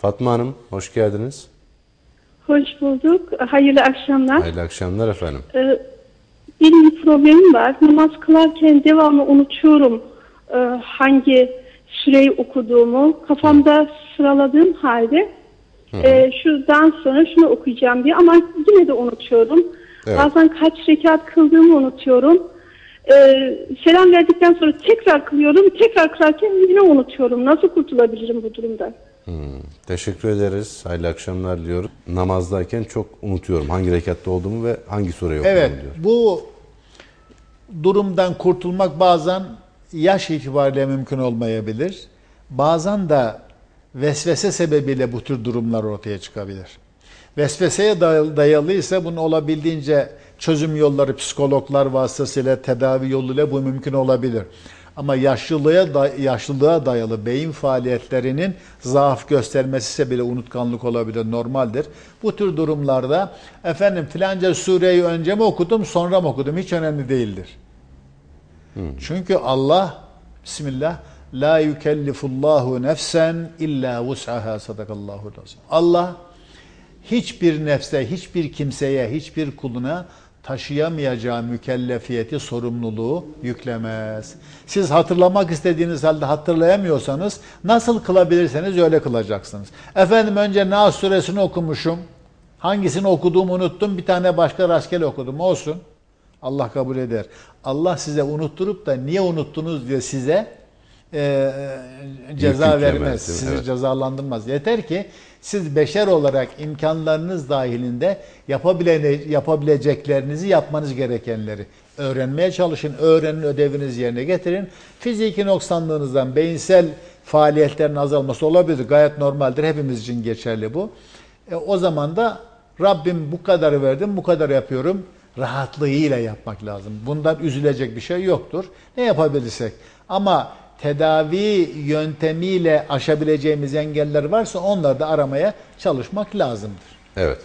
Fatma Hanım hoş geldiniz. Hoş bulduk. Hayırlı akşamlar. Hayırlı akşamlar efendim. Ee, benim bir problemim var. Namaz kılarken devamlı unutuyorum e, hangi süreyi okuduğumu. Kafamda sıraladığım halde e, şuradan sonra şunu okuyacağım diye ama yine de unutuyorum. Evet. Bazen kaç rekat kıldığımı unutuyorum. Ee, selam verdikten sonra tekrar kılıyorum. Tekrar kılarken yine unutuyorum. Nasıl kurtulabilirim bu durumdan? Hmm, teşekkür ederiz. Hayırlı akşamlar diliyorum. Namazdayken çok unutuyorum hangi rekatta olduğumu ve hangi sureyi okuduğumu Evet, diyor. bu durumdan kurtulmak bazen yaş itibariyle mümkün olmayabilir. Bazen de vesvese sebebiyle bu tür durumlar ortaya çıkabilir. Vesveseye dayalı, ise bunun olabildiğince çözüm yolları psikologlar vasıtasıyla tedavi yoluyla bu mümkün olabilir. Ama yaşlılığa da- yaşlılığa dayalı beyin faaliyetlerinin zaaf göstermesi sebebiyle unutkanlık olabilir, normaldir. Bu tür durumlarda efendim filanca sureyi önce mi okudum, sonra mı okudum hiç önemli değildir. Çünkü Allah Bismillah La yükellifullahu nefsen illa vus'aha sadakallahu lazım. Allah hiçbir nefse, hiçbir kimseye, hiçbir kuluna taşıyamayacağı mükellefiyeti, sorumluluğu yüklemez. Siz hatırlamak istediğiniz halde hatırlayamıyorsanız nasıl kılabilirseniz öyle kılacaksınız. Efendim önce Nas suresini okumuşum. Hangisini okuduğumu unuttum. Bir tane başka rastgele okudum. Olsun. Allah kabul eder. Allah size unutturup da niye unuttunuz diye size e, ceza yüklemez, vermez. Sizi Evet. cezalandırmaz. Yeter ki siz beşer olarak imkanlarınız dahilinde yapabile, yapabileceklerinizi yapmanız gerekenleri öğrenmeye çalışın. Öğrenin ödevinizi yerine getirin. Fiziki noksanlığınızdan beyinsel faaliyetlerin azalması olabilir. Gayet normaldir. Hepimiz için geçerli bu. E, o zaman da Rabbim bu kadarı verdim, bu kadar yapıyorum. Rahatlığıyla yapmak lazım. Bundan üzülecek bir şey yoktur. Ne yapabilirsek. Ama tedavi yöntemiyle aşabileceğimiz engeller varsa onları da aramaya çalışmak lazımdır. Evet.